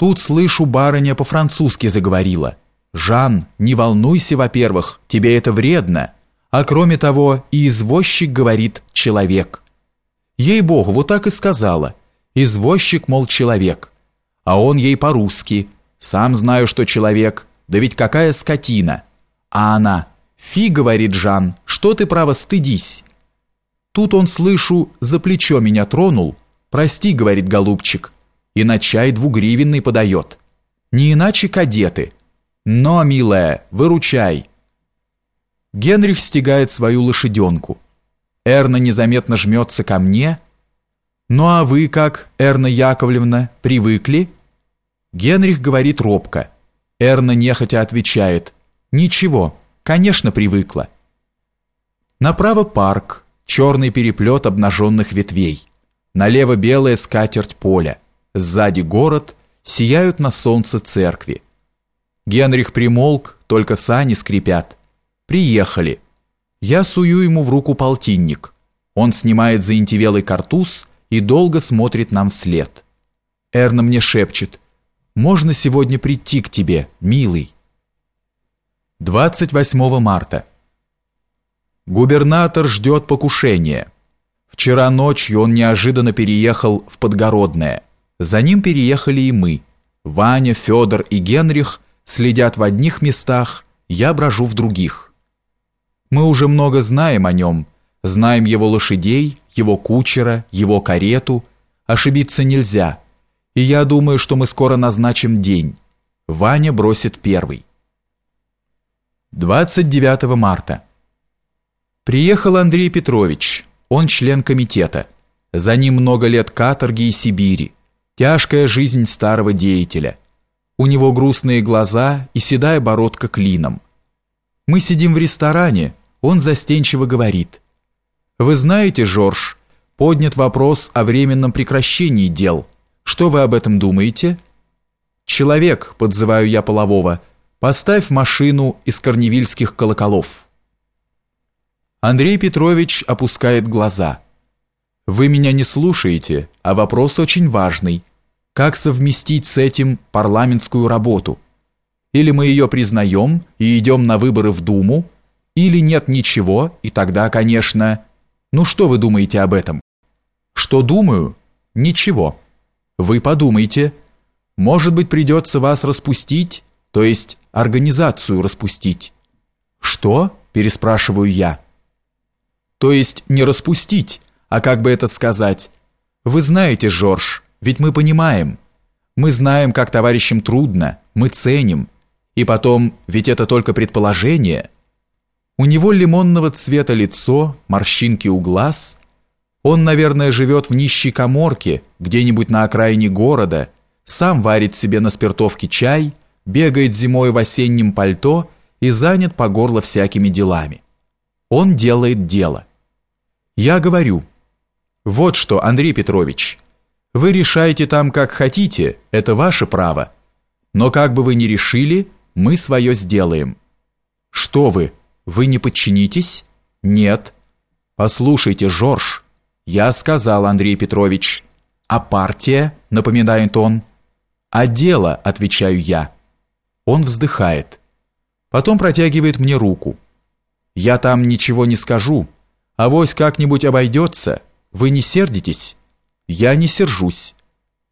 Тут слышу, барыня по-французски заговорила. «Жан, не волнуйся, во-первых, тебе это вредно. А кроме того, и извозчик говорит «человек». Ей-богу, вот так и сказала. Извозчик, мол, человек. А он ей по-русски. Сам знаю, что человек. Да ведь какая скотина. А она «Фи, — говорит Жан, — что ты, право, стыдись». Тут он, слышу, за плечо меня тронул. «Прости, — говорит голубчик, — и на чай двугривенный подает. Не иначе кадеты. Но, милая, выручай». Генрих стегает свою лошаденку. Эрна незаметно жмется ко мне. «Ну а вы как, Эрна Яковлевна, привыкли?» Генрих говорит робко. Эрна нехотя отвечает. «Ничего, конечно, привыкла». Направо парк, черный переплет обнаженных ветвей. Налево белая скатерть поля. Сзади город, сияют на солнце церкви. Генрих примолк, только сани скрипят. Приехали. Я сую ему в руку полтинник. Он снимает заинтевелый картуз и долго смотрит нам вслед. Эрна мне шепчет. «Можно сегодня прийти к тебе, милый?» 28 марта. Губернатор ждет покушения. Вчера ночью он неожиданно переехал в Подгородное. За ним переехали и мы. Ваня, Федор и Генрих следят в одних местах, я брожу в других. Мы уже много знаем о нем, знаем его лошадей, его кучера, его карету. Ошибиться нельзя. И я думаю, что мы скоро назначим день. Ваня бросит первый. 29 марта. Приехал Андрей Петрович. Он член комитета. За ним много лет каторги и Сибири. Тяжкая жизнь старого деятеля. У него грустные глаза и седая бородка клином. Мы сидим в ресторане, он застенчиво говорит. «Вы знаете, Жорж, поднят вопрос о временном прекращении дел. Что вы об этом думаете?» «Человек», — подзываю я полового, — «поставь машину из корневильских колоколов». Андрей Петрович опускает глаза. «Вы меня не слушаете, а вопрос очень важный. Как совместить с этим парламентскую работу? Или мы ее признаем и идем на выборы в Думу, или нет ничего, и тогда, конечно... Ну что вы думаете об этом? Что думаю? Ничего. Вы подумайте. Может быть, придется вас распустить, то есть организацию распустить. Что? Переспрашиваю я. То есть не распустить, а как бы это сказать? Вы знаете, Жорж, ведь мы понимаем. Мы знаем, как товарищам трудно, мы ценим. И потом, ведь это только предположение – у него лимонного цвета лицо, морщинки у глаз. Он, наверное, живет в нищей коморке, где-нибудь на окраине города, сам варит себе на спиртовке чай, бегает зимой в осеннем пальто и занят по горло всякими делами. Он делает дело. Я говорю, вот что, Андрей Петрович, вы решаете там как хотите, это ваше право. Но как бы вы ни решили, мы свое сделаем. Что вы, вы не подчинитесь? Нет. Послушайте, Жорж, я сказал, Андрей Петрович. А партия, напоминает он. А дело, отвечаю я. Он вздыхает. Потом протягивает мне руку. Я там ничего не скажу. а Авось как-нибудь обойдется. Вы не сердитесь? Я не сержусь.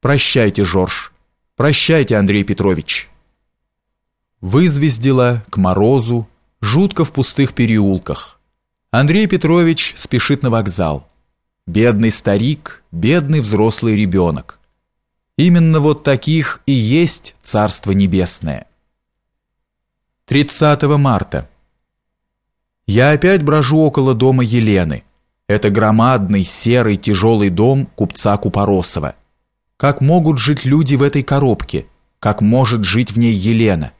Прощайте, Жорж. Прощайте, Андрей Петрович. Вызвездила к морозу, Жутко в пустых переулках. Андрей Петрович спешит на вокзал. Бедный старик, бедный взрослый ребенок. Именно вот таких и есть Царство Небесное. 30 марта. Я опять брожу около дома Елены. Это громадный, серый, тяжелый дом купца Купоросова. Как могут жить люди в этой коробке? Как может жить в ней Елена?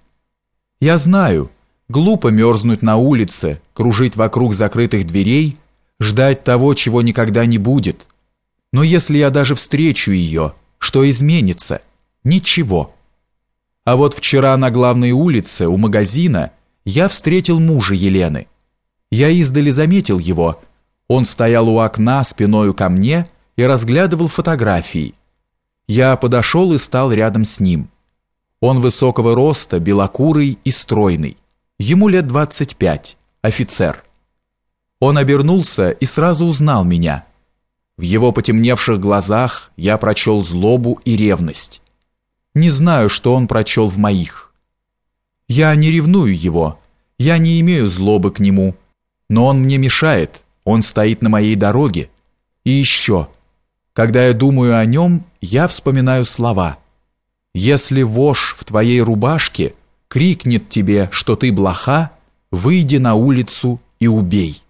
Я знаю, Глупо мерзнуть на улице, кружить вокруг закрытых дверей, ждать того, чего никогда не будет. Но если я даже встречу ее, что изменится? Ничего. А вот вчера на главной улице у магазина я встретил мужа Елены. Я издали заметил его. Он стоял у окна спиною ко мне и разглядывал фотографии. Я подошел и стал рядом с ним. Он высокого роста, белокурый и стройный. Ему лет 25, офицер. Он обернулся и сразу узнал меня. В его потемневших глазах я прочел злобу и ревность. Не знаю, что он прочел в моих. Я не ревную его, я не имею злобы к нему, но он мне мешает, он стоит на моей дороге. И еще, когда я думаю о нем, я вспоминаю слова – если вошь в твоей рубашке крикнет тебе, что ты блоха, выйди на улицу и убей.